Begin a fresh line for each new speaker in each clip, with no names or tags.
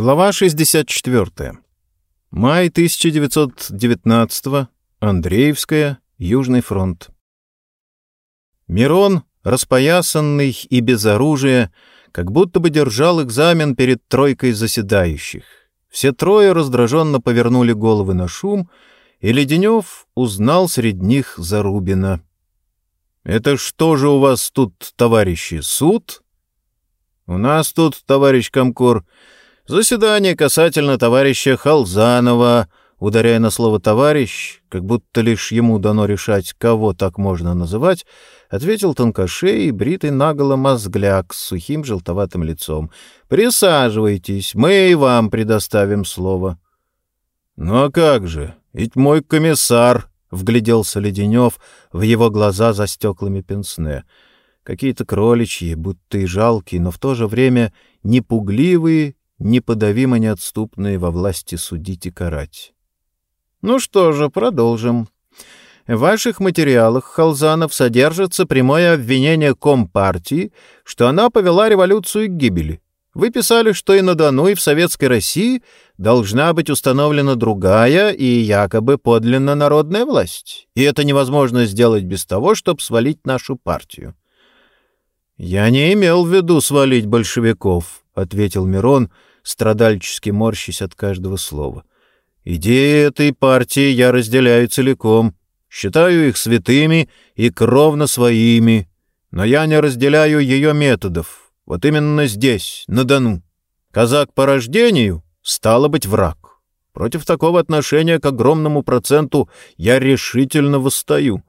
Глава 64. Май 1919. Андреевская. Южный фронт. Мирон, распоясанный и без оружия, как будто бы держал экзамен перед тройкой заседающих. Все трое раздраженно повернули головы на шум, и Леденев узнал среди них Зарубина. «Это что же у вас тут, товарищи, суд?» «У нас тут, товарищ Комкор, Заседание касательно товарища Халзанова, ударяя на слово «товарищ», как будто лишь ему дано решать, кого так можно называть, ответил тонкошей, бритый наголо мозгляк с сухим желтоватым лицом. «Присаживайтесь, мы и вам предоставим слово». «Ну а как же? Ведь мой комиссар!» — вгляделся Леденев в его глаза за стеклами пенсне. Какие-то кроличьи, будто и жалкие, но в то же время непугливые неподавимо неотступные во власти судить и карать. Ну что же, продолжим. В ваших материалах, Халзанов, содержится прямое обвинение Компартии, что она повела революцию к гибели. Вы писали, что и на Дону, и в Советской России должна быть установлена другая и якобы подлинно народная власть. И это невозможно сделать без того, чтобы свалить нашу партию. «Я не имел в виду свалить большевиков», — ответил Мирон, — страдальчески морщись от каждого слова. «Идеи этой партии я разделяю целиком, считаю их святыми и кровно своими, но я не разделяю ее методов, вот именно здесь, на Дону. Казак по рождению стало быть враг. Против такого отношения к огромному проценту я решительно восстаю.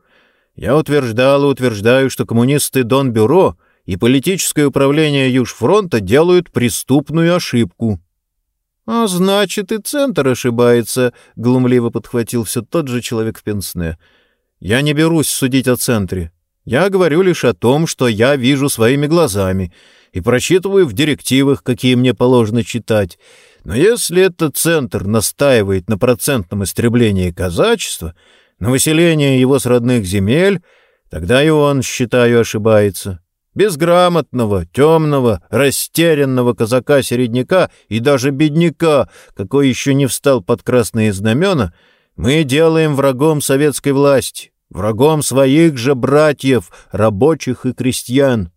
Я утверждал и утверждаю, что коммунисты Донбюро — и политическое управление Южфронта делают преступную ошибку. — А значит, и Центр ошибается, — глумливо подхватил все тот же человек в пенсне. — Я не берусь судить о Центре. Я говорю лишь о том, что я вижу своими глазами и прочитываю в директивах, какие мне положено читать. Но если этот Центр настаивает на процентном истреблении казачества, на выселении его с родных земель, тогда и он, считаю, ошибается. Безграмотного, темного, растерянного казака-середняка и даже бедняка, какой еще не встал под красные знамена, мы делаем врагом советской власти, врагом своих же братьев, рабочих и крестьян.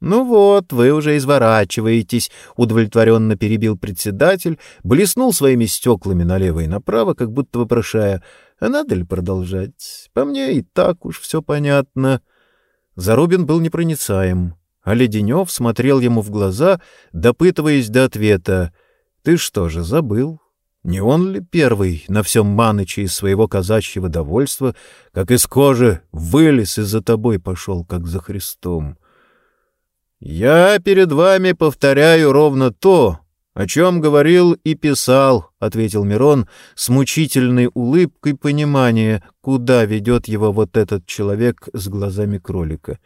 «Ну вот, вы уже изворачиваетесь», — удовлетворенно перебил председатель, блеснул своими стеклами налево и направо, как будто вопрошая, «А надо ли продолжать? По мне и так уж все понятно». Зарубин был непроницаем, а Леденев смотрел ему в глаза, допытываясь до ответа. «Ты что же, забыл? Не он ли первый на всем Маныче из своего казачьего довольства, как из кожи вылез и за тобой пошел, как за Христом?» «Я перед вами повторяю ровно то, «О чем говорил и писал», — ответил Мирон с мучительной улыбкой понимания, куда ведет его вот этот человек с глазами кролика.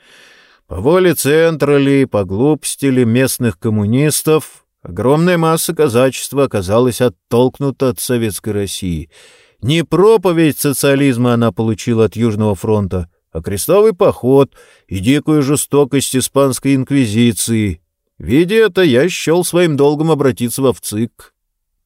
«По воле центра ли, по глупости ли местных коммунистов, огромная масса казачества оказалась оттолкнута от Советской России. Не проповедь социализма она получила от Южного фронта, а крестовый поход и дикую жестокость испанской инквизиции, Видя это, я счел своим долгом обратиться в ВЦИК.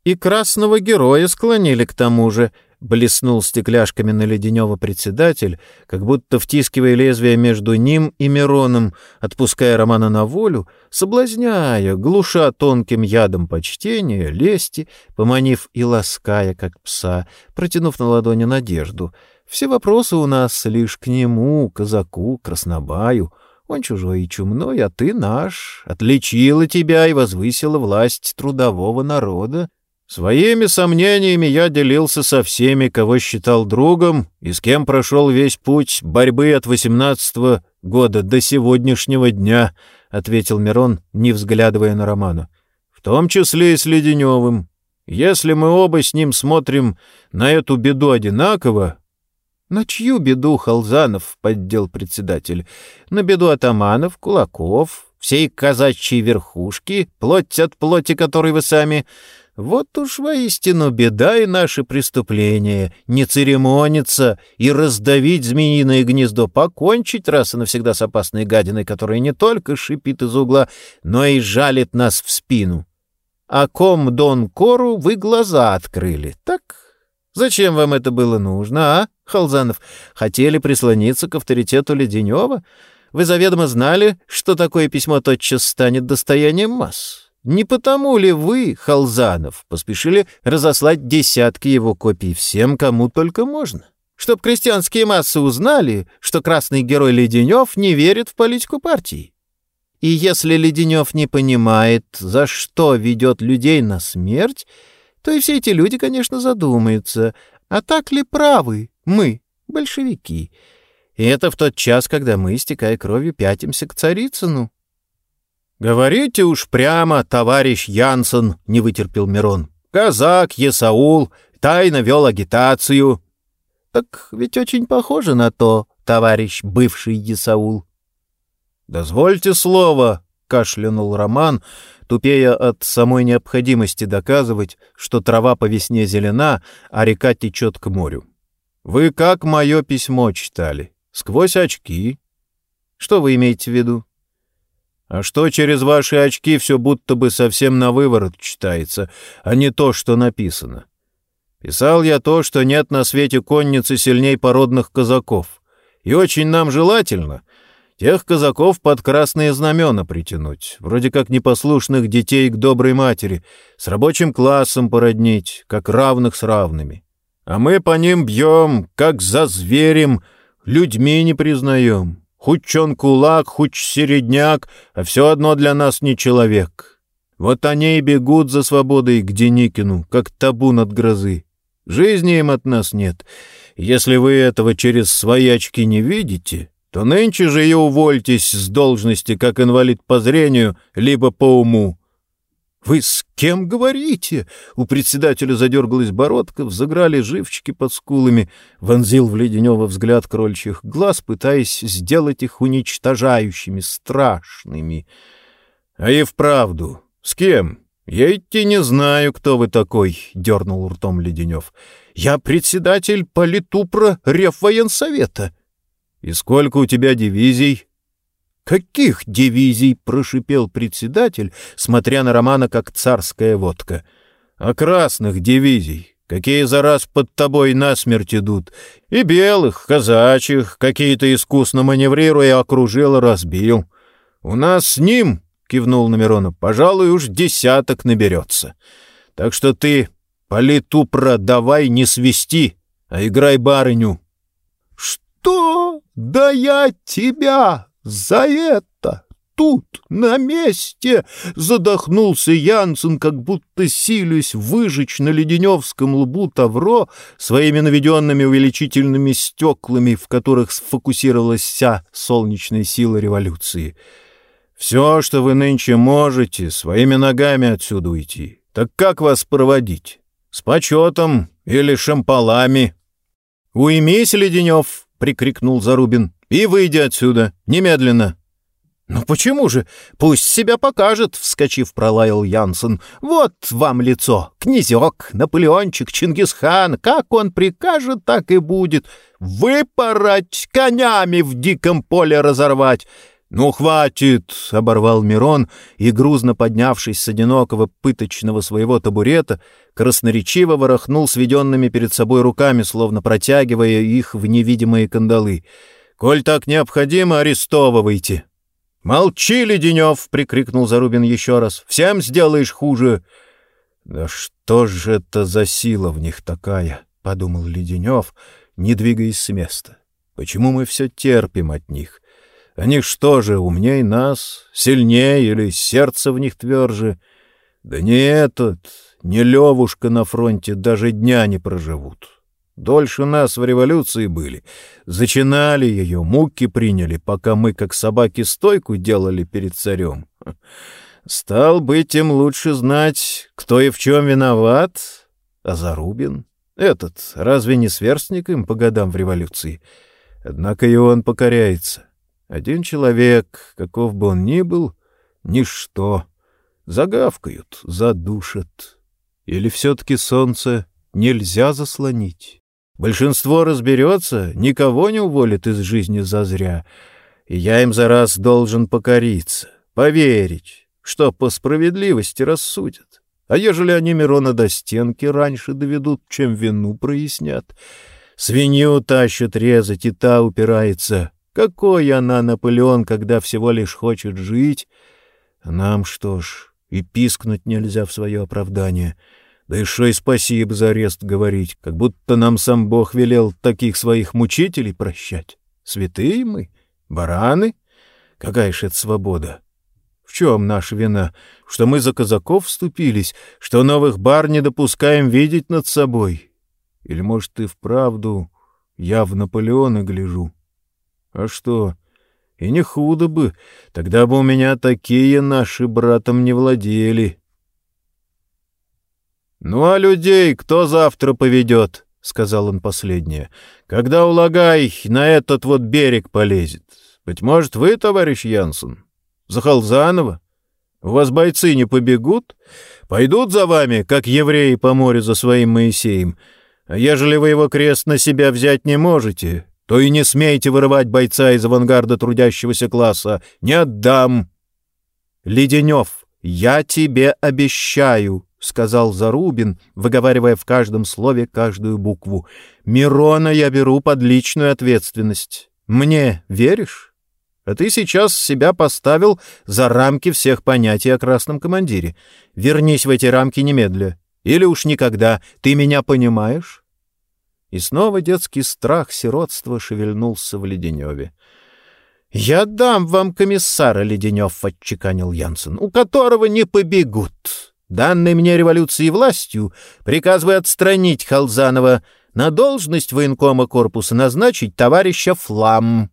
И красного героя склонили к тому же, блеснул стекляшками на Леденева председатель, как будто втискивая лезвие между ним и Мироном, отпуская Романа на волю, соблазняя, глуша тонким ядом почтения, лести, поманив и лаская, как пса, протянув на ладони надежду. Все вопросы у нас лишь к нему, казаку, краснобаю — он чужой и чумной, а ты наш. Отличила тебя и возвысила власть трудового народа. Своими сомнениями я делился со всеми, кого считал другом и с кем прошел весь путь борьбы от восемнадцатого года до сегодняшнего дня, — ответил Мирон, не взглядывая на Романа. — В том числе и с Леденевым. Если мы оба с ним смотрим на эту беду одинаково, «На чью беду, Халзанов?» — поддел председатель. «На беду атаманов, кулаков, всей казачьей верхушки, плоть от плоти которой вы сами. Вот уж воистину беда и наше преступление. Не церемониться и раздавить змеиное гнездо, покончить раз и навсегда с опасной гадиной, которая не только шипит из угла, но и жалит нас в спину». а ком Дон Кору вы глаза открыли, так? Зачем вам это было нужно, а, Халзанов? Хотели прислониться к авторитету Леденева? Вы заведомо знали, что такое письмо тотчас станет достоянием масс. Не потому ли вы, Халзанов, поспешили разослать десятки его копий всем, кому только можно? Чтоб крестьянские массы узнали, что красный герой Леденев не верит в политику партии. И если Леденев не понимает, за что ведет людей на смерть, то и все эти люди, конечно, задумаются, а так ли правы мы, большевики? И это в тот час, когда мы, истекая кровью, пятимся к Царицыну. «Говорите уж прямо, товарищ Янсен», — не вытерпел Мирон. «Казак, Есаул, тайно вел агитацию». «Так ведь очень похоже на то, товарищ бывший Есаул».
«Дозвольте слово», — кашлянул Роман, тупея от самой необходимости доказывать, что трава по весне зелена, а река течет к морю. «Вы как мое письмо читали? Сквозь очки?» «Что вы имеете в виду?» «А что через ваши очки все будто бы совсем на выворот читается, а не то, что написано?» «Писал я то, что нет на свете конницы сильней породных казаков, и очень нам желательно — Тех казаков под красные знамена притянуть, вроде как непослушных детей к доброй матери, с рабочим классом породнить, как равных с равными. А мы по ним бьем, как за зверем, людьми не признаем. Хоть он кулак, хоть середняк, а все одно для нас не человек. Вот они и бегут за свободой к Деникину, как табун от грозы. Жизни им от нас нет. Если вы этого через свои очки не видите, то нынче же и увольтесь с должности как инвалид по зрению, либо по уму. — Вы с кем говорите? У председателя задергалась бородка, взыграли живчики под скулами, вонзил в Леденева взгляд крольчих глаз, пытаясь сделать их уничтожающими, страшными. — А и вправду, с кем? Я идти не знаю, кто вы такой, — дернул ртом Леденев. — Я председатель политупра Реввоенсовета. — «И сколько у тебя дивизий?» «Каких дивизий?» — прошипел председатель, смотря на Романа как царская водка. «А красных дивизий, какие за раз под тобой насмерть идут, и белых, казачьих, какие-то искусно маневрируя, окружил и разбил. У нас с ним, — кивнул на Мирона, — пожалуй, уж десяток наберется. Так что ты, политу продавай, не свисти, а играй барыню». «Что?» Да я тебя за это тут, на месте!» Задохнулся Янсен, как будто силюсь выжечь на леденевском лбу тавро своими наведенными увеличительными стеклами, в которых сфокусировалась вся солнечная сила революции. «Все, что вы нынче можете, своими ногами отсюда уйти. Так как вас проводить? С почетом или шампалами?» «Уймись, Леденев!» прикрикнул Зарубин. «И выйди отсюда! Немедленно!» «Ну почему же? Пусть себя покажет!» — вскочив, пролаял Янсен. «Вот вам лицо! Князек, Наполеончик, Чингисхан! Как он прикажет, так и будет! Выпороть, конями в диком поле разорвать! «Ну, хватит!» — оборвал Мирон и, грузно поднявшись с одинокого пыточного своего табурета, красноречиво ворохнул сведенными перед собой руками, словно протягивая их в невидимые кандалы. «Коль так необходимо, арестовывайте!» «Молчи, Леденев!» — прикрикнул Зарубин еще раз. «Всем сделаешь хуже!» «Да что же это за сила в них такая?» — подумал Леденев, не двигаясь с места. «Почему мы все терпим от них?» Они что же, умней нас, сильнее или сердце в них тверже? Да не этот, не Левушка на фронте даже дня не проживут. Дольше нас в революции были. Зачинали ее, муки приняли, пока мы, как собаки, стойку делали перед царем. Стал быть, им лучше знать, кто и в чем виноват. А Зарубин? Этот, разве не сверстник им по годам в революции? Однако и он покоряется. Один человек, каков бы он ни был, ничто. Загавкают, задушат. Или все-таки солнце нельзя заслонить? Большинство разберется, никого не уволит из жизни зазря. И я им за раз должен покориться, поверить, что по справедливости рассудят. А ежели они Мирона до стенки раньше доведут, чем вину прояснят? Свинью тащат резать, и та упирается. Какой она, Наполеон, когда всего лишь хочет жить? нам что ж, и пискнуть нельзя в свое оправдание. Да и шо и спасибо за арест говорить, как будто нам сам Бог велел таких своих мучителей прощать. Святые мы? Бараны? Какая ж это свобода? В чем наша вина? Что мы за казаков вступились, что новых бар не допускаем видеть над собой? Или, может, ты вправду я в Наполеона гляжу? А что? И не худо бы, тогда бы у меня такие наши братом не владели. «Ну а людей кто завтра поведет?» — сказал он последнее. «Когда улагай на этот вот берег полезет. Быть может, вы, товарищ Янсен? Захалзанова? У вас бойцы не побегут? Пойдут за вами, как евреи по морю за своим Моисеем. А ежели вы его крест на себя взять не можете, то и не смейте вырывать бойца из авангарда трудящегося класса. Не отдам. Леденев, я тебе обещаю, — сказал Зарубин, выговаривая в каждом слове каждую букву. «Мирона я беру под личную ответственность. Мне веришь? А ты сейчас себя поставил за рамки всех понятий о красном командире. Вернись в эти рамки немедля. Или уж никогда. Ты меня понимаешь?» И снова детский страх сиротства шевельнулся в Леденеве. «Я дам вам комиссара, Леденев», — отчеканил Янсен, — «у которого не побегут». Данной мне революции властью приказываю отстранить Халзанова, на должность военкома корпуса назначить товарища Флам.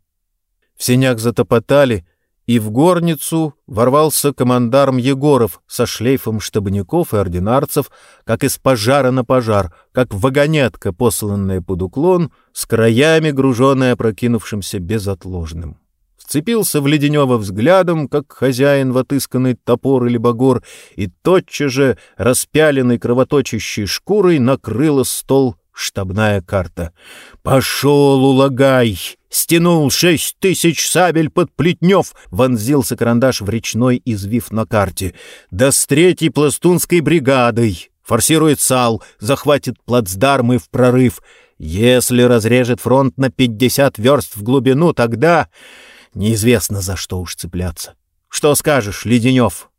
В сенях затопотали, и в горницу ворвался командарм Егоров со шлейфом штабников и ординарцев, как из пожара на пожар, как вагонетка, посланная под уклон, с краями груженная прокинувшимся безотложным вцепился в Леденева взглядом, как хозяин в отысканный топор или багор, и тотчас же, распяленной кровоточащей шкурой, накрыла стол штабная карта. «Пошел, улагай!» Стянул шесть тысяч сабель под Плетнев, вонзился карандаш в речной извив на карте. Да с третьей пластунской бригадой. Форсирует САЛ, захватит плацдарм и в прорыв. Если разрежет фронт на пятьдесят верст в глубину, тогда... Неизвестно, за что уж цепляться. Что скажешь, Леденев?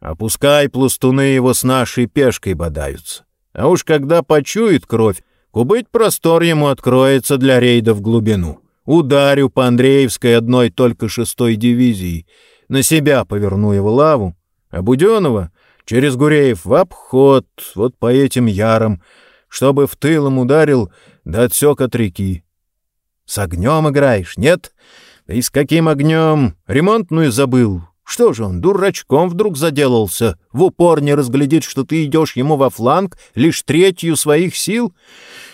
Опускай пластуны его с нашей пешкой бодаются. А уж когда почует кровь, кубыть простор ему откроется для рейда в глубину. Ударю по Андреевской одной только шестой дивизии. На себя поверну его лаву, а Буденова через Гуреев в обход, вот по этим ярам, чтобы в тылом ударил, да отсек от реки. С огнем играешь, нет? И с каким огнем? Ремонтную забыл. Что же он, дурачком вдруг заделался? В упор не разглядит, что ты идешь ему во фланг лишь третью своих сил?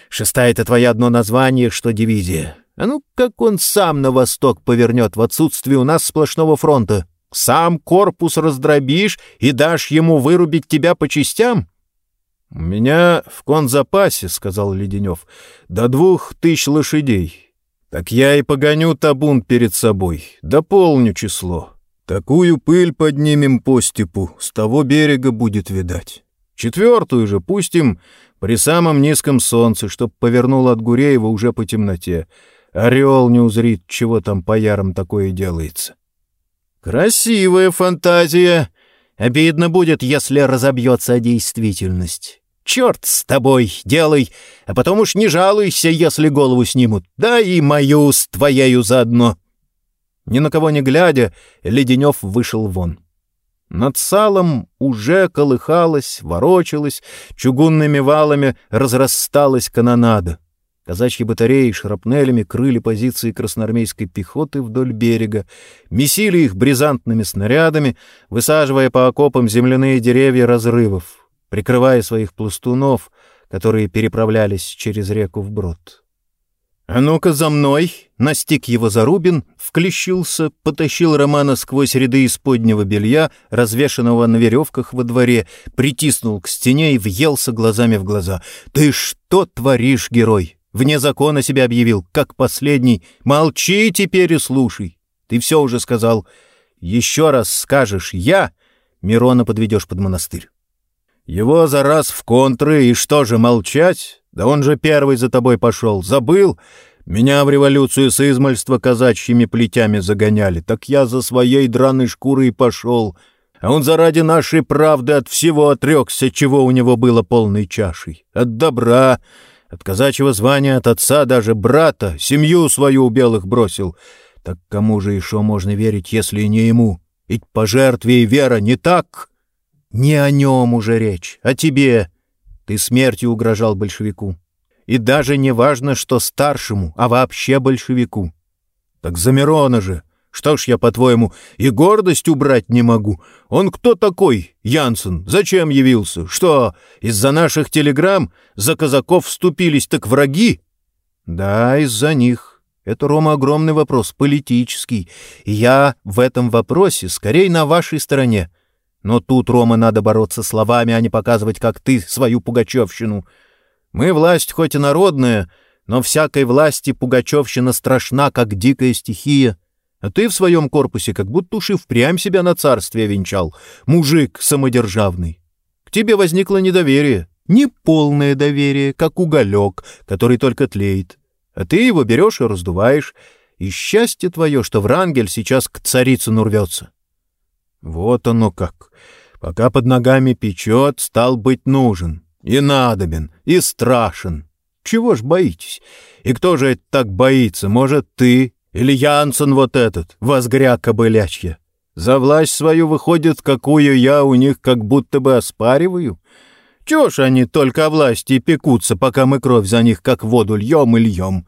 Шестая — это твое одно название, что дивизия. А ну, как он сам на восток повернет в отсутствие у нас сплошного фронта? Сам корпус раздробишь и дашь ему вырубить тебя по частям? — У меня в конзапасе, — сказал Леденев, — до двух тысяч лошадей. Так я и погоню табун перед собой, дополню число. Такую пыль поднимем по степу, с того берега будет видать. Четвертую же пустим при самом низком солнце, чтоб повернул от Гуреева уже по темноте. Орел не узрит, чего там по ярам такое делается. Красивая фантазия. Обидно будет, если разобьется действительность. Черт с тобой, делай, а потом уж не жалуйся, если голову снимут. Да и мою с твоею заодно. Ни на кого не глядя, Леденев вышел вон. Над салом уже колыхалась, ворочалась, чугунными валами разрасталась канонада. Казачьи батареи шрапнелями крыли позиции красноармейской пехоты вдоль берега, месили их бризантными снарядами, высаживая по окопам земляные деревья разрывов прикрывая своих пластунов, которые переправлялись через реку вброд. «А ну-ка за мной!» — настиг его Зарубин, вклещился, потащил Романа сквозь ряды исподнего белья, развешанного на веревках во дворе, притиснул к стене и въелся глазами в глаза. «Ты что творишь, герой? Вне закона себя объявил, как последний. Молчи теперь и слушай. Ты все уже сказал. Еще раз скажешь «я», Мирона подведешь под монастырь. Его за раз в контры, и что же, молчать? Да он же первый за тобой пошел. Забыл? Меня в революцию с измальства казачьими плетями загоняли. Так я за своей драной шкурой пошел. А он заради нашей правды от всего отрекся, чего у него было полной чашей. От добра, от казачьего звания, от отца, даже брата, семью свою у белых бросил. Так кому же еще можно верить, если не ему? Ведь по жертве и вера не так. Не о нем уже речь, а тебе. Ты смертью угрожал большевику. И даже не важно, что старшему, а вообще большевику. Так за Мирона же. Что ж я, по-твоему, и гордость убрать не могу? Он кто такой, Янсен? Зачем явился? Что, из-за наших телеграмм за казаков вступились так враги? Да, из-за них. Это, Рома, огромный вопрос, политический. Я в этом вопросе скорее на вашей стороне. Но тут, Рома, надо бороться словами, а не показывать, как ты, свою пугачевщину. Мы власть хоть и народная, но всякой власти пугачевщина страшна, как дикая стихия. А ты в своем корпусе как будто уж и впрямь себя на царствие венчал. Мужик самодержавный. К тебе возникло недоверие. Неполное доверие, как уголек, который только тлеет а ты его берешь и раздуваешь, и счастье твое, что Врангель сейчас к царицыну рвется. Вот оно как. Пока под ногами печет, стал быть нужен, и надобен, и страшен. Чего ж боитесь? И кто же это так боится? Может, ты или Янсен вот этот, возгря кобылячья? За власть свою выходит, какую я у них как будто бы оспариваю? Чего ж они только о власти пекутся, пока мы кровь за них как воду льем и льем?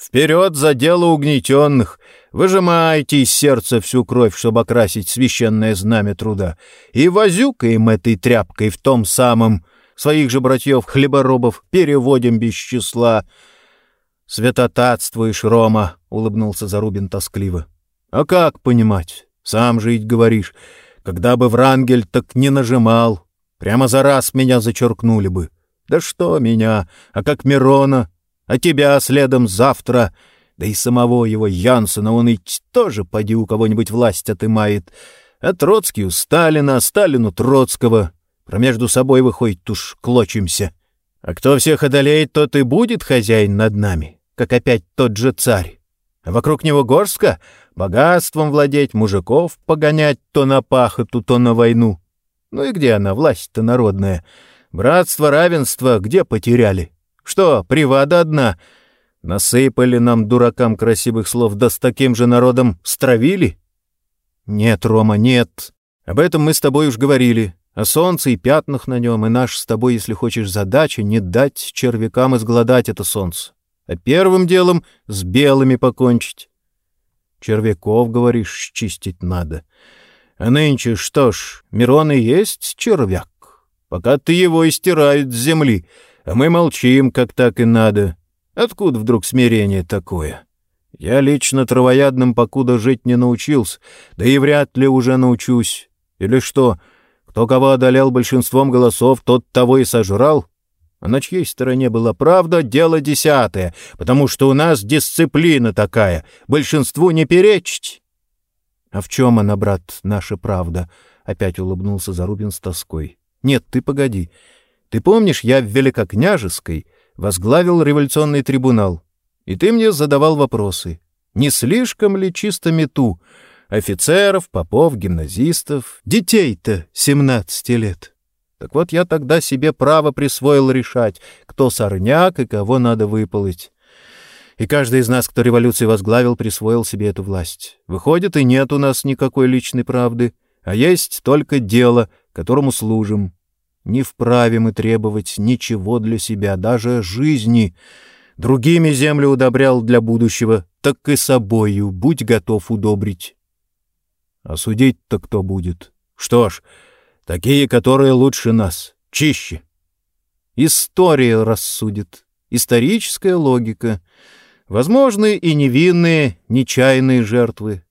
Вперед за дело угнетенных! Выжимайте из сердца всю кровь, чтобы окрасить священное знамя труда, и возюкаем этой тряпкой в том самом своих же братьев-хлеборобов переводим без числа. «Святотатствуешь, Рома!» — улыбнулся Зарубин тоскливо. «А как понимать? Сам жить говоришь. Когда бы Врангель так не нажимал, Прямо за раз меня зачеркнули бы. Да что меня, а как Мирона, а тебя следом завтра, да и самого его Янсена он ведь тоже поди у кого-нибудь власть отымает. А Троцкий у Сталина, а Сталин у Троцкого. Про между собой выходит уж клочимся. А кто всех одолеет, тот и будет хозяин над нами, как опять тот же царь. А вокруг него горстка — богатством владеть, мужиков погонять то на пахоту, то на войну. Ну и где она, власть-то народная? Братство, равенство где потеряли? Что, привада одна? Насыпали нам, дуракам, красивых слов, да с таким же народом стравили? Нет, Рома, нет. Об этом мы с тобой уж говорили. О солнце и пятнах на нем, и наш с тобой, если хочешь, задача не дать червякам изгладать это солнце. А первым делом с белыми покончить. Червяков, говоришь, чистить надо. — а нынче что ж, Мирон и есть червяк. Пока ты его истирают с земли, а мы молчим, как так и надо. Откуда вдруг смирение такое? Я лично травоядным покуда жить не научился, да и вряд ли уже научусь. Или что, кто кого одолел большинством голосов, тот того и сожрал? А на чьей стороне была правда, дело десятое, потому что у нас дисциплина такая, большинству не перечить. «А в чем она, брат, наша правда?» — опять улыбнулся Зарубин с тоской. «Нет, ты погоди. Ты помнишь, я в Великокняжеской возглавил революционный трибунал, и ты мне задавал вопросы. Не слишком ли чисто мету? Офицеров, попов, гимназистов, детей-то семнадцати лет. Так вот я тогда себе право присвоил решать, кто сорняк и кого надо выполнить. И каждый из нас, кто революцию возглавил, присвоил себе эту власть. Выходит, и нет у нас никакой личной правды, а есть только дело, которому служим. Не вправе мы требовать ничего для себя, даже жизни. Другими землю удобрял для будущего, так и собою будь готов удобрить. А судить-то кто будет? Что ж, такие, которые лучше нас, чище. История рассудит, историческая логика — Возможны и невинные, нечаянные жертвы.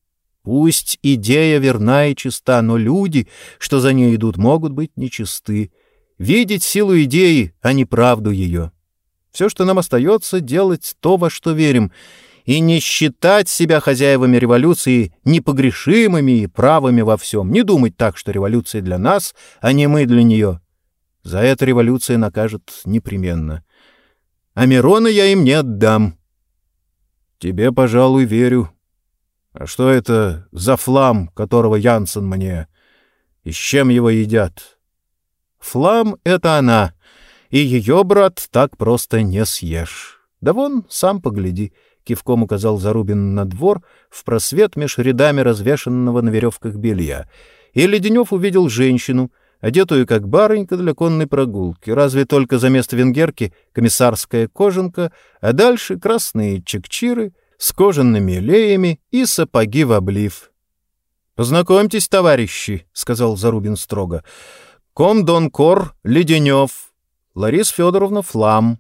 Пусть идея верна и чиста, но люди, что за ней идут, могут быть нечисты. Видеть силу идеи, а не правду ее. Все, что нам остается, делать то, во что верим, и не считать себя хозяевами революции непогрешимыми и правыми во всем, не думать так, что революция для нас, а не мы для нее.
За это революция накажет непременно. А Мирона я им не отдам. Тебе, пожалуй, верю. А что это за флам, которого Янсен мне? И с чем его едят? Флам — это она, и ее, брат, так просто не съешь. Да вон, сам погляди, — кивком указал Зарубин на двор в просвет меж рядами развешанного на веревках белья. И Леденев увидел женщину, одетую как барынька для конной прогулки, разве только за место венгерки комиссарская кожанка, а дальше красные чекчиры с кожаными леями и сапоги в облив. «Познакомьтесь, товарищи», — сказал Зарубин строго. «Комдонкор Леденев, Лариса Федоровна Флам».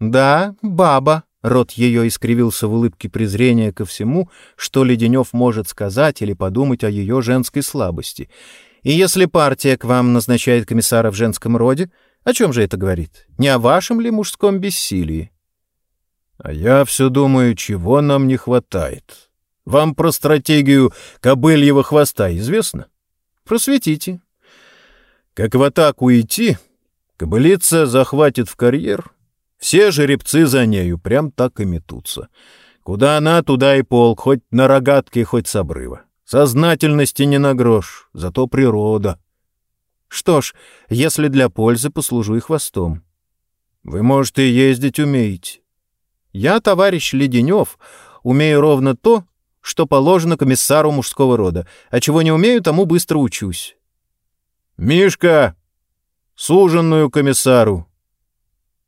«Да, баба», — рот ее искривился в улыбке презрения ко всему, что Леденев может сказать или подумать о ее женской слабости — и если партия к вам назначает комиссара в женском роде, о чем же это говорит? Не о вашем ли мужском бессилии? А я все думаю, чего нам не хватает. Вам про стратегию кобыльего хвоста известно? Просветите. Как в атаку идти, кобылица захватит в карьер, все жеребцы за нею прям так и метутся. Куда она, туда и полк, хоть на рогатке, хоть с обрыва. Сознательности не на грош, зато природа. Что ж, если для пользы, послужу и хвостом. Вы, может, и ездить умеете. Я, товарищ Леденев, умею ровно то, что положено комиссару мужского рода, а чего не умею, тому быстро учусь. «Мишка! Суженную комиссару!»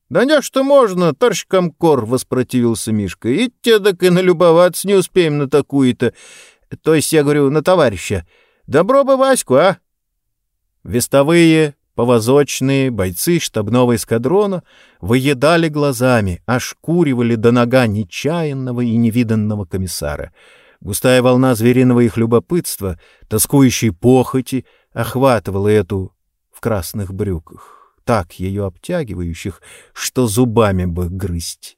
«Да не что можно, товарищ комкор!» — воспротивился Мишка. «И те так и налюбоваться не успеем на такую-то. То есть, я говорю, на товарища. Добро бы Ваську, а? Вестовые, повозочные, бойцы штабного эскадрона выедали глазами, ошкуривали до нога нечаянного и невиданного комиссара. Густая волна звериного их любопытства, тоскующей похоти, охватывала эту в красных брюках, так ее обтягивающих, что зубами бы грызть.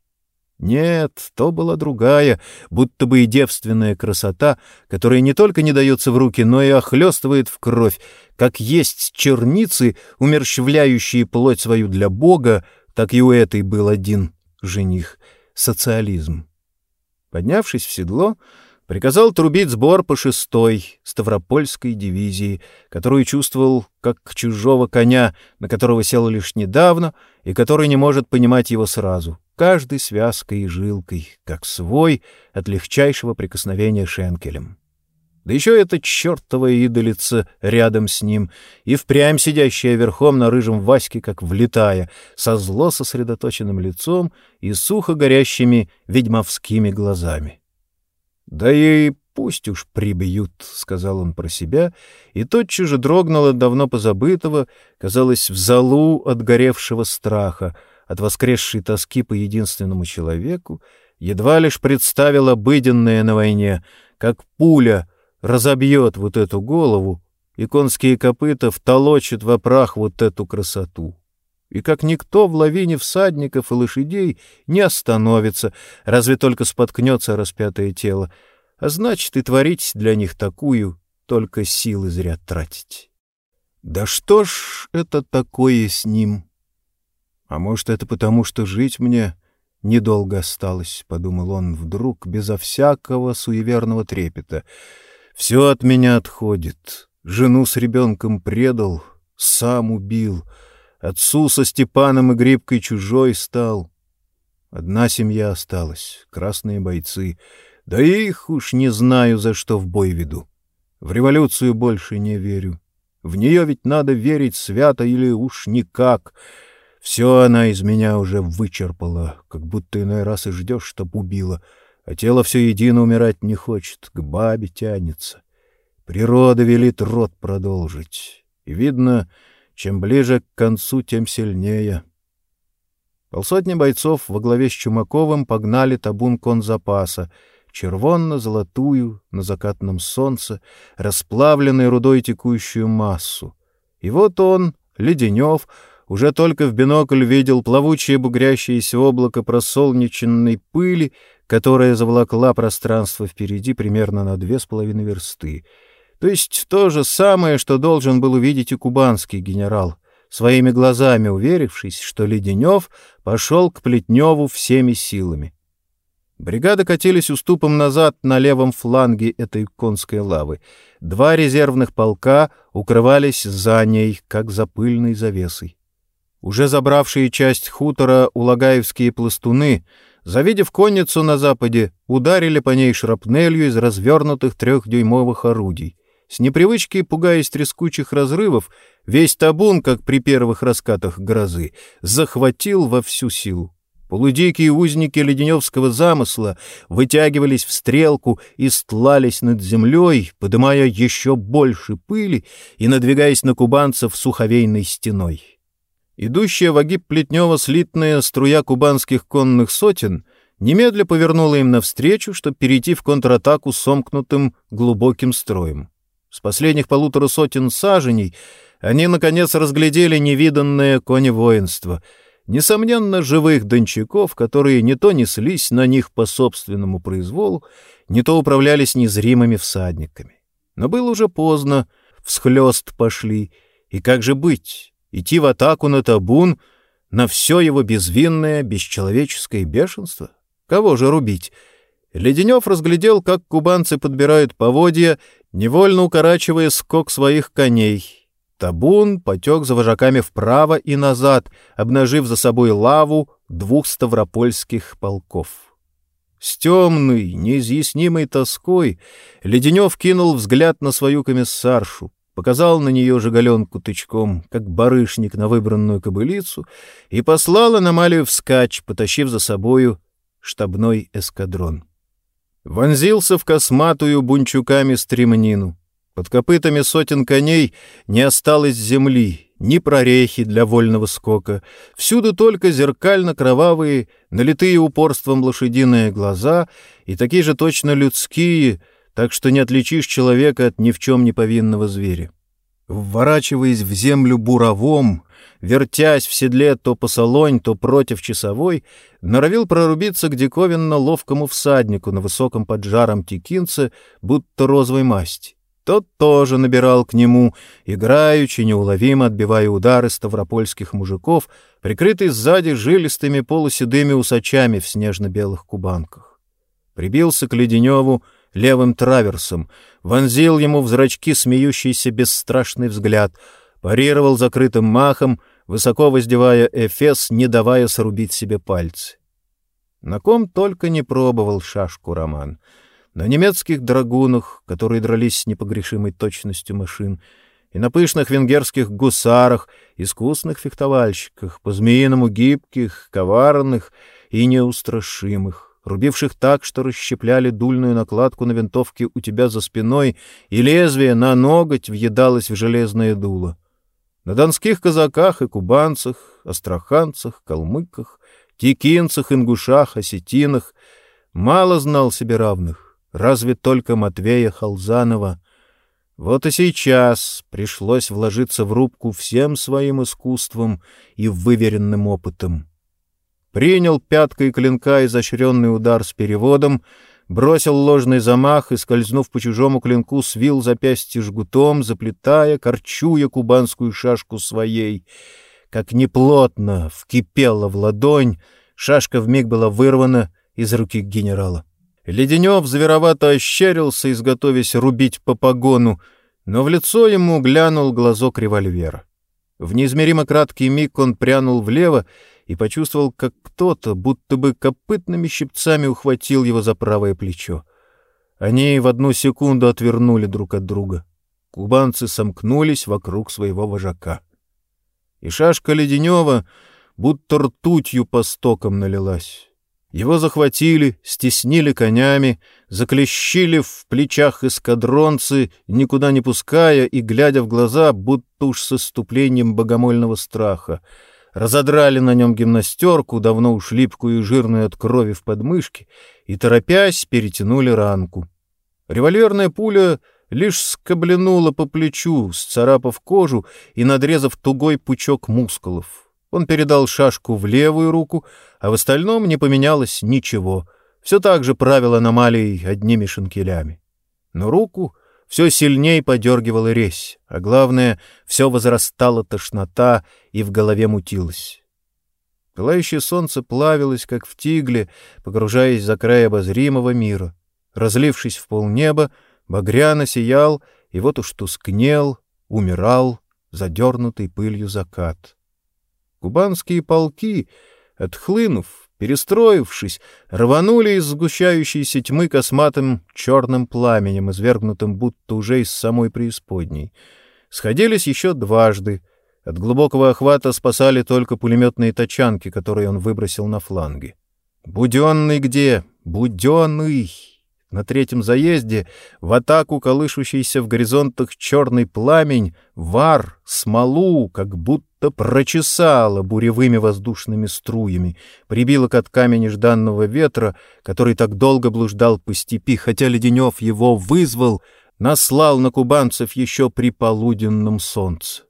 Нет, то была другая, будто бы и девственная красота, которая не только не дается в руки, но и охлестывает в кровь, как есть черницы, умерщвляющие плоть свою для Бога, так и у этой был один жених — социализм. Поднявшись в седло, приказал трубить сбор по шестой Ставропольской дивизии, которую чувствовал как чужого коня, на которого сел лишь недавно и который не может понимать его сразу — каждой связкой и жилкой, как свой от легчайшего прикосновения шенкелем. Да еще эта чертова идолица рядом с ним, и впрямь сидящая верхом на рыжем Ваське, как влетая, со зло сосредоточенным лицом и сухо горящими ведьмовскими глазами. «Да и пусть уж прибьют», — сказал он про себя, и тотчас же дрогнул от давно позабытого, казалось, в залу отгоревшего страха — от воскресшей тоски по единственному человеку, едва лишь представил обыденное на войне, как пуля разобьет вот эту голову, и конские копыта втолочат в прах вот эту красоту. И как никто в лавине всадников и лошадей не остановится, разве только споткнется распятое тело, а значит и творить для них такую, только силы зря тратить. Да что ж это такое с ним? А может, это потому, что жить мне недолго осталось, — подумал он вдруг, безо всякого суеверного трепета. Все от меня отходит. Жену с ребенком предал, сам убил. Отцу со Степаном и Грибкой чужой стал. Одна семья осталась, красные бойцы. Да их уж не знаю, за что в бой веду. В революцию больше не верю. В нее ведь надо верить свято или уж никак — все она из меня уже вычерпала, как будто иной раз и ждешь, чтоб убила, а тело все едино умирать не хочет, к бабе тянется. Природа велит род продолжить, и видно, чем ближе к концу, тем сильнее. Полсотни бойцов во главе с Чумаковым погнали табун конзапаса, червонно-золотую на закатном солнце, расплавленной рудой текущую массу. И вот он, Леденев, уже только в бинокль видел плавучее бугрящееся облако просолнеченной пыли, которая заволокла пространство впереди примерно на две с половиной версты. То есть то же самое, что должен был увидеть и кубанский генерал,
своими глазами уверившись, что Леденев пошел к Плетневу всеми силами. Бригады катились уступом назад на левом фланге этой конской лавы. Два резервных полка укрывались за ней, как за пыльной завесой. Уже забравшие часть хутора улагаевские пластуны, завидев конницу на западе, ударили по ней шрапнелью из развернутых трехдюймовых орудий. С непривычки, пугаясь трескучих разрывов, весь табун, как при первых раскатах грозы, захватил во всю силу. Полудикие узники леденевского замысла вытягивались в стрелку и стлались над землей, подымая еще больше пыли и надвигаясь на кубанцев суховейной стеной. Идущая в огиб Плетнева слитная струя кубанских конных сотен немедля повернула им навстречу, чтобы перейти в контратаку сомкнутым глубоким строем. С последних полутора сотен саженей они, наконец, разглядели невиданное коневоинство — несомненно, живых дончаков, которые не то неслись на них по собственному произволу, не то управлялись незримыми всадниками. Но было уже поздно, всхлёст пошли, и как же быть? Идти в атаку на табун, на все его безвинное, бесчеловеческое бешенство? Кого же рубить? Леденев разглядел, как кубанцы подбирают поводья, невольно укорачивая скок своих коней, Табун потек за вожаками вправо и назад, обнажив за собой лаву двух ставропольских полков. С темной, неизъяснимой тоской Леденев кинул взгляд на свою комиссаршу, показал на нее жигаленку тычком, как барышник на выбранную кобылицу, и послал аномалию вскачь, потащив за собою штабной эскадрон. Вонзился в косматую бунчуками стремнину. Под копытами сотен коней не осталось земли, ни прорехи для вольного скока. Всюду только зеркально-кровавые, налитые упорством лошадиные глаза и такие же точно людские, так что не отличишь человека от ни в чем не повинного зверя. Вворачиваясь в землю буровом, вертясь в седле то по солонь, то против часовой, норовил прорубиться к диковинно ловкому всаднику на высоком поджаром текинце, будто розовой масти. Тот тоже набирал к нему, играючи, неуловимо отбивая удары ставропольских мужиков, прикрытый сзади жилистыми полуседыми усачами в снежно-белых кубанках. Прибился к Леденеву левым траверсом, вонзил ему в зрачки смеющийся бесстрашный взгляд, парировал закрытым махом, высоко воздевая эфес, не давая срубить себе пальцы. На ком только не пробовал шашку Роман — на немецких драгунах, которые дрались с непогрешимой точностью машин, и на пышных венгерских гусарах, искусных фехтовальщиках, по-змеиному гибких, коварных и неустрашимых, рубивших так, что расщепляли дульную накладку на винтовке у тебя за спиной, и лезвие на ноготь въедалось в железное дуло. На донских казаках и кубанцах, астраханцах, калмыках, текинцах, ингушах, осетинах мало знал себе равных разве только Матвея Халзанова. Вот и сейчас пришлось вложиться в рубку всем своим искусством и выверенным опытом. Принял пяткой клинка изощренный удар с переводом, бросил ложный замах и, скользнув по чужому клинку, свил запястье жгутом, заплетая, корчуя кубанскую шашку своей. Как неплотно вкипела в ладонь, шашка вмиг была вырвана из руки генерала. Леденев зверовато ощерился, изготовясь рубить по погону, но в лицо ему глянул глазок револьвера. В неизмеримо краткий миг он прянул влево и почувствовал, как кто-то, будто бы копытными щипцами ухватил его за правое плечо. Они в одну секунду отвернули друг от друга. Кубанцы сомкнулись вокруг своего вожака. И шашка Леденева будто ртутью по стокам налилась. Его захватили, стеснили конями, заклещили в плечах эскадронцы, никуда не пуская и глядя в глаза, будто уж с иступлением богомольного страха. Разодрали на нем гимнастерку, давно уж липкую и жирную от крови в подмышке, и, торопясь, перетянули ранку. Револьверная пуля лишь скобленула по плечу, сцарапав кожу и надрезав тугой пучок мускулов. Он передал шашку в левую руку, а в остальном не поменялось ничего. Все так же правил аномалией одними шинкелями. Но руку
все сильней подергивала резь, а главное, все возрастала тошнота и в голове мутилась. Пылающее солнце плавилось, как в тигле, погружаясь за край обозримого мира. Разлившись в полнеба, багряно сиял, и вот уж тускнел, умирал, задернутый пылью закат. Кубанские полки, отхлынув, перестроившись, рванули из сгущающейся тьмы косматым черным пламенем, извергнутым будто уже из самой преисподней. Сходились еще дважды. От глубокого охвата спасали только пулеметные тачанки, которые он выбросил на фланги. «Буденный где? Буденный!» На третьем заезде в атаку колышущийся в горизонтах черный пламень, вар, смолу, как будто прочесало буревыми воздушными струями, прибило катками нежданного ветра, который так долго блуждал по степи, хотя Леденев его вызвал, наслал на кубанцев еще при полуденном солнце.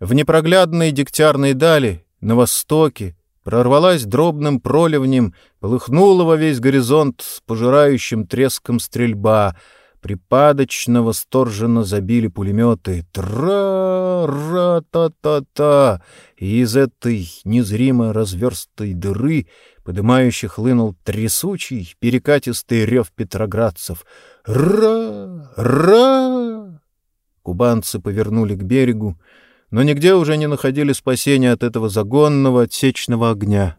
В непроглядной дегтярной дали, на востоке, прорвалась дробным проливнем, полыхнула во весь горизонт с пожирающим треском стрельба. Припадочно восторженно забили пулеметы. Тра-ра-та-та-та! И из этой незримо разверстой дыры, подымающий, хлынул трясучий, перекатистый рев петроградцев. Ра-ра! Кубанцы повернули к берегу, но нигде уже не находили спасения от этого загонного отсечного огня.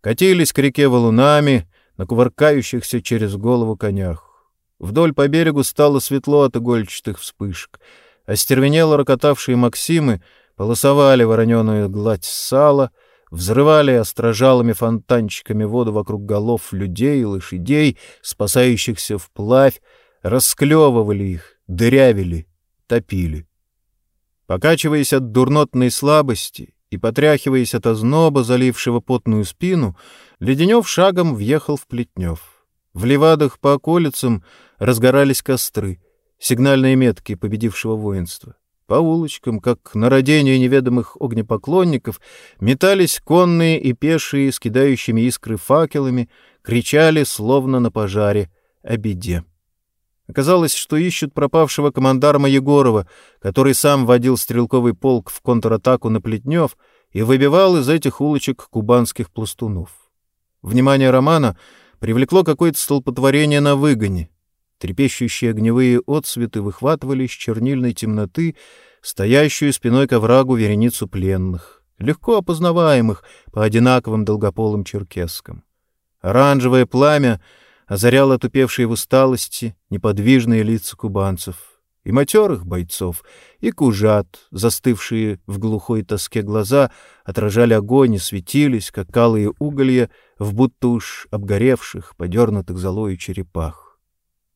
Катились к реке валунами, на кувыркающихся через голову конях. Вдоль по берегу стало светло от игольчатых вспышек. Остервенело рокотавшие Максимы полосовали вороненую гладь сала, взрывали острожалыми фонтанчиками воду вокруг голов людей и лошадей, спасающихся вплавь, расклевывали их, дырявили, топили. Покачиваясь от дурнотной слабости и потряхиваясь от озноба, залившего потную спину, Леденев шагом въехал в Плетнев. В левадах по околицам разгорались костры, сигнальные метки победившего воинства. По улочкам, как на родение неведомых огнепоклонников, метались конные и пешие с кидающими искры факелами, кричали, словно на пожаре, о беде. Оказалось, что ищут пропавшего командарма Егорова, который сам водил стрелковый полк в контратаку на Плетнев и выбивал из этих улочек кубанских пластунов. Внимание Романа привлекло какое-то столпотворение на выгоне. Трепещущие огневые отсветы выхватывали из чернильной темноты стоящую спиной к оврагу вереницу пленных, легко опознаваемых по одинаковым долгополым черкескам. Оранжевое пламя — озарял отупевшие в усталости неподвижные лица кубанцев, и матерых бойцов, и кужат, застывшие в глухой тоске глаза, отражали огонь и светились, как калые уголья, в будто уж обгоревших, подернутых золою черепах.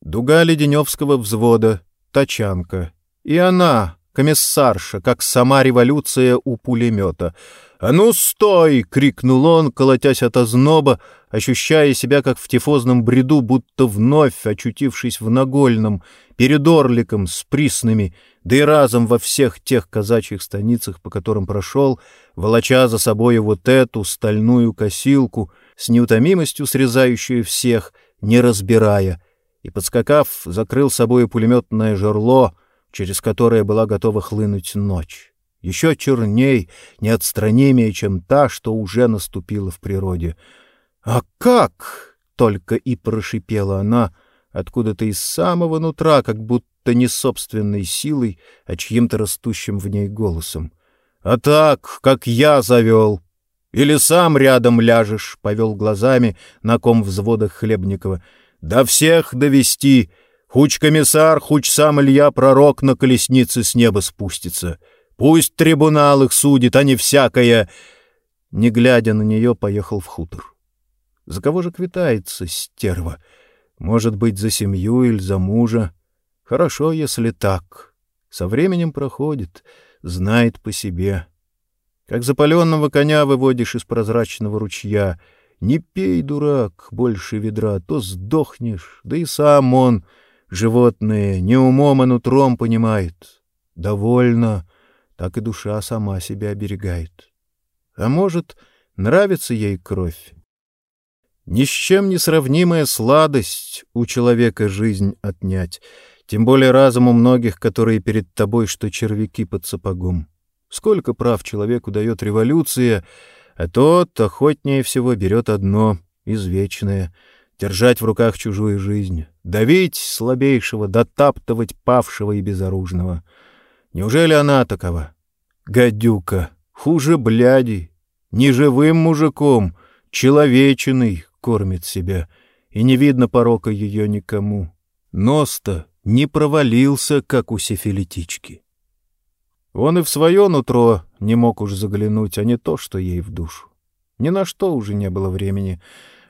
Дуга Леденевского взвода, тачанка. И она, комиссарша, как сама революция у пулемета — «А ну, стой!» — крикнул он, колотясь от озноба, ощущая себя как в тифозном бреду, будто вновь очутившись в Нагольном, перед Орликом с Присными, да и разом во всех тех казачьих станицах, по которым прошел, волоча за собой вот эту стальную косилку, с неутомимостью срезающую всех, не разбирая, и, подскакав, закрыл собой пулеметное жерло, через которое была готова хлынуть ночь еще черней, неотстранимее, чем та, что уже наступила в природе. «А как?» — только и прошипела она, откуда-то из самого нутра, как будто не собственной силой, а чьим-то растущим в ней голосом. «А так, как я завел!» «Или сам рядом ляжешь», — повел глазами на ком взвода Хлебникова. «Да всех довести! Хуч комиссар, хуч сам Илья пророк на колеснице с неба спустится!» Пусть трибунал их судит, а не всякое. Не глядя на нее, поехал в хутор. За кого же квитается стерва? Может быть, за семью или за мужа? Хорошо, если так. Со временем проходит, знает по себе. Как запаленного коня выводишь из прозрачного ручья. Не пей, дурак, больше ведра, то сдохнешь, да и сам он, животное, не умом, а нутром понимает. Довольно так и душа сама себя оберегает. А может, нравится ей кровь? Ни с чем не сравнимая сладость у человека жизнь отнять. Тем более разум у многих, которые перед тобой, что червяки под сапогом. Сколько прав человеку дает революция, а тот охотнее всего берет одно, извечное — держать в руках чужую жизнь, давить слабейшего, дотаптывать павшего и безоружного. Неужели она такова? Гадюка, хуже бляди, неживым мужиком, человечиной кормит себя, и не видно порока ее никому. Нос-то не провалился, как у сифилитички. Он и в свое нутро не мог уж заглянуть, а не то, что ей в душу. Ни на что уже не было времени.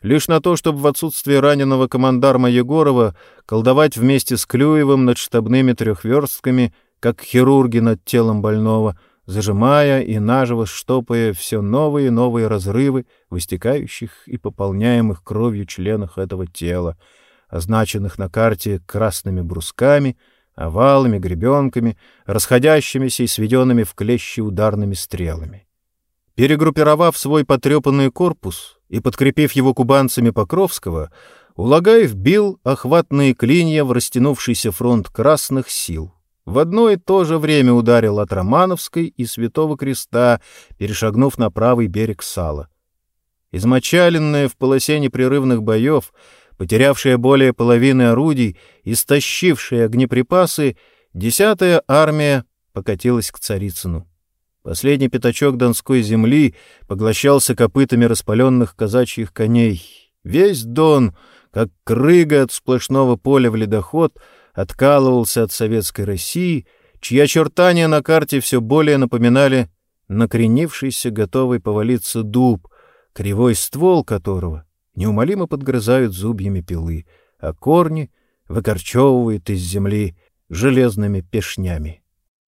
Лишь на то, чтобы в отсутствие раненого командарма Егорова колдовать вместе с Клюевым над штабными трехверстками, как хирурги над телом больного, зажимая и наживо штопая все новые и новые разрывы в истекающих и пополняемых кровью членах этого тела, означенных на карте красными брусками, овалами, гребенками, расходящимися и сведенными в клещи ударными стрелами. Перегруппировав свой потрепанный корпус и подкрепив его кубанцами Покровского, Улагаев бил охватные клинья в растянувшийся фронт красных сил. В одно и то же время ударил от Романовской и Святого Креста, перешагнув на правый берег Сала. Измочаленная в полосе непрерывных боев, потерявшая более половины орудий, истощившая огнеприпасы, десятая армия покатилась к Царицыну. Последний пятачок Донской земли поглощался копытами распаленных казачьих коней. Весь Дон, как крыга от сплошного поля в ледоход, откалывался от советской России, чьи очертания на карте все более напоминали накренившийся, готовый повалиться дуб, кривой ствол которого неумолимо подгрызают зубьями пилы, а корни выкорчевывают из земли железными пешнями.